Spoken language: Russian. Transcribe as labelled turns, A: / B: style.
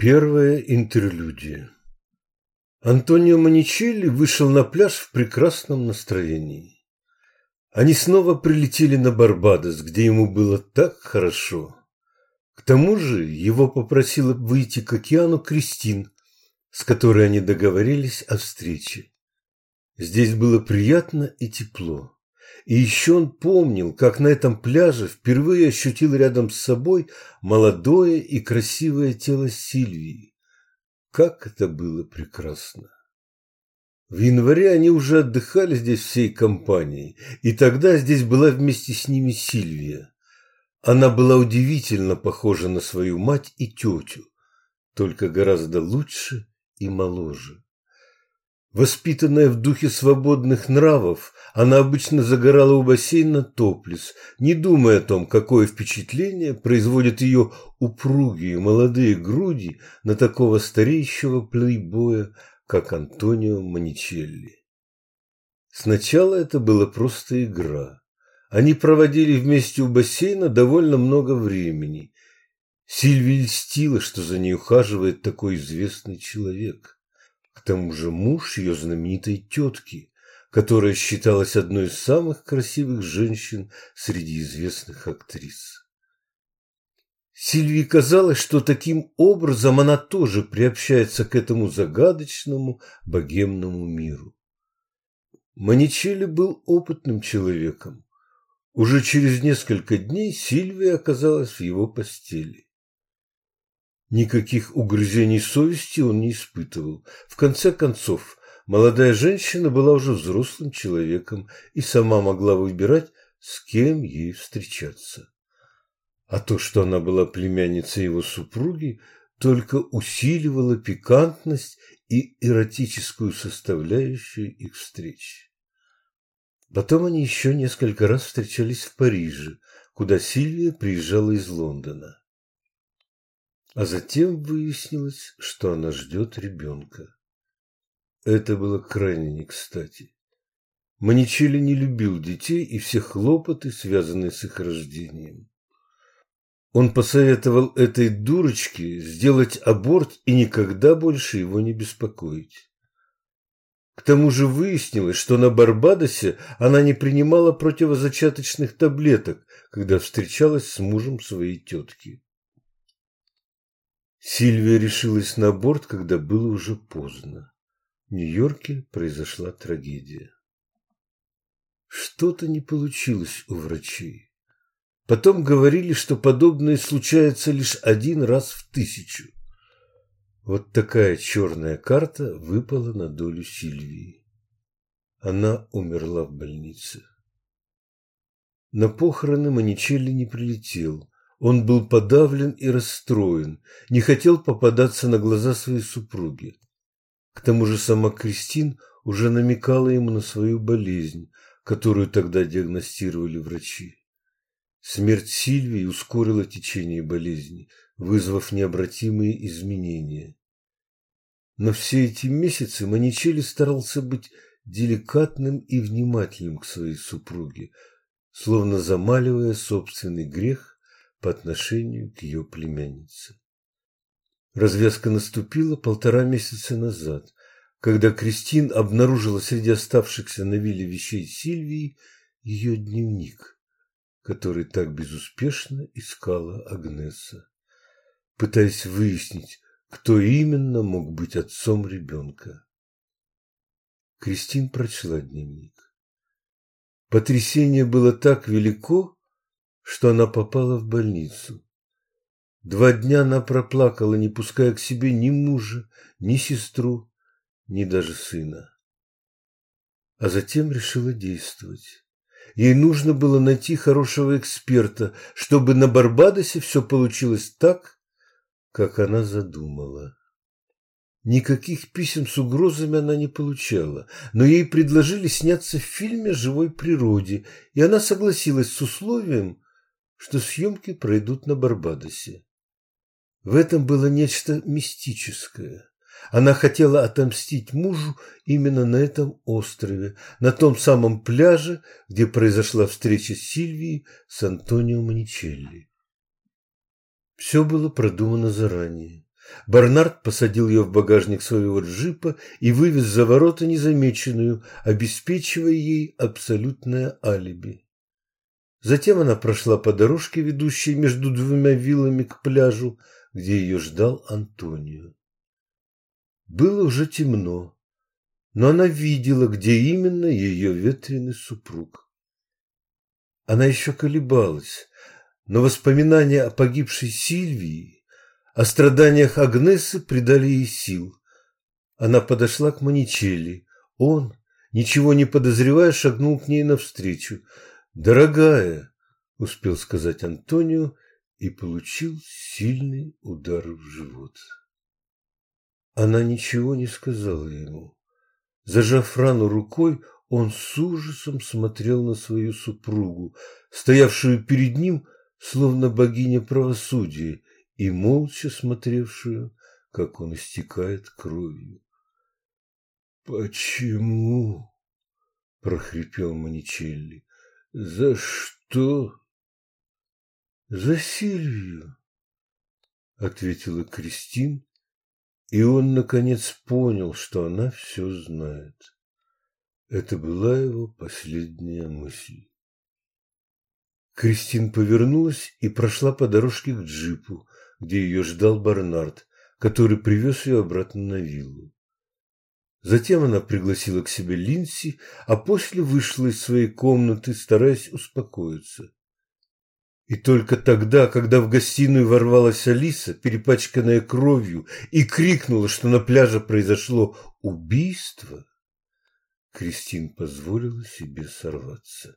A: Первая интерлюдия Антонио Маничелли вышел на пляж в прекрасном настроении. Они снова прилетели на Барбадос, где ему было так хорошо. К тому же его попросила выйти к океану Кристин, с которой они договорились о встрече. Здесь было приятно и тепло. И еще он помнил, как на этом пляже впервые ощутил рядом с собой молодое и красивое тело Сильвии. Как это было прекрасно! В январе они уже отдыхали здесь всей компанией, и тогда здесь была вместе с ними Сильвия. Она была удивительно похожа на свою мать и тетю, только гораздо лучше и моложе. Воспитанная в духе свободных нравов, она обычно загорала у бассейна топлес, не думая о том, какое впечатление производят ее упругие молодые груди на такого стареющего плейбоя, как Антонио Маничелли. Сначала это была просто игра. Они проводили вместе у бассейна довольно много времени. Сильвия льстила, что за ней ухаживает такой известный человек. К тому же муж ее знаменитой тетки, которая считалась одной из самых красивых женщин среди известных актрис. Сильвии казалось, что таким образом она тоже приобщается к этому загадочному богемному миру. Маничелли был опытным человеком. Уже через несколько дней Сильвия оказалась в его постели. Никаких угрызений совести он не испытывал. В конце концов, молодая женщина была уже взрослым человеком и сама могла выбирать, с кем ей встречаться. А то, что она была племянницей его супруги, только усиливало пикантность и эротическую составляющую их встреч. Потом они еще несколько раз встречались в Париже, куда Сильвия приезжала из Лондона. А затем выяснилось, что она ждет ребенка. Это было крайне не кстати. Маничелли не любил детей и все хлопоты, связанные с их рождением. Он посоветовал этой дурочке сделать аборт и никогда больше его не беспокоить. К тому же выяснилось, что на Барбадосе она не принимала противозачаточных таблеток, когда встречалась с мужем своей тетки. Сильвия решилась на борт, когда было уже поздно. В Нью-Йорке произошла трагедия. Что-то не получилось у врачей. Потом говорили, что подобное случается лишь один раз в тысячу. Вот такая черная карта выпала на долю Сильвии. Она умерла в больнице. На похороны Маничелли не прилетел. Он был подавлен и расстроен, не хотел попадаться на глаза своей супруги. К тому же сама Кристин уже намекала ему на свою болезнь, которую тогда диагностировали врачи. Смерть Сильвии ускорила течение болезни, вызвав необратимые изменения. Но все эти месяцы Маничелли старался быть деликатным и внимательным к своей супруге, словно замаливая собственный грех по отношению к ее племяннице. Развязка наступила полтора месяца назад, когда Кристин обнаружила среди оставшихся на вилле вещей Сильвии ее дневник, который так безуспешно искала Агнеса, пытаясь выяснить, кто именно мог быть отцом ребенка. Кристин прочла дневник. Потрясение было так велико, что она попала в больницу. Два дня она проплакала, не пуская к себе ни мужа, ни сестру, ни даже сына. А затем решила действовать. Ей нужно было найти хорошего эксперта, чтобы на Барбадосе все получилось так, как она задумала. Никаких писем с угрозами она не получала, но ей предложили сняться в фильме живой природе, и она согласилась с условием, что съемки пройдут на Барбадосе. В этом было нечто мистическое. Она хотела отомстить мужу именно на этом острове, на том самом пляже, где произошла встреча Сильвии с Антонио Маничелли. Все было продумано заранее. Барнард посадил ее в багажник своего джипа и вывез за ворота незамеченную, обеспечивая ей абсолютное алиби. Затем она прошла по дорожке, ведущей между двумя виллами к пляжу, где ее ждал Антонио. Было уже темно, но она видела, где именно ее ветреный супруг. Она еще колебалась, но воспоминания о погибшей Сильвии, о страданиях Агнесы придали ей сил. Она подошла к Маничелли. Он, ничего не подозревая, шагнул к ней навстречу. «Дорогая!» – успел сказать Антонио и получил сильный удар в живот. Она ничего не сказала ему. Зажав рану рукой, он с ужасом смотрел на свою супругу, стоявшую перед ним, словно богиня правосудия, и молча смотревшую, как он истекает кровью. «Почему?» – прохрипел Маничелли. «За что?» «За Сильвию», – ответила Кристин, и он, наконец, понял, что она все знает. Это была его последняя мысль. Кристин повернулась и прошла по дорожке к джипу, где ее ждал Барнард, который привез ее обратно на виллу. Затем она пригласила к себе Линси, а после вышла из своей комнаты, стараясь успокоиться. И только тогда, когда в гостиную ворвалась Алиса, перепачканная кровью, и крикнула, что на пляже произошло убийство, Кристин позволила себе сорваться.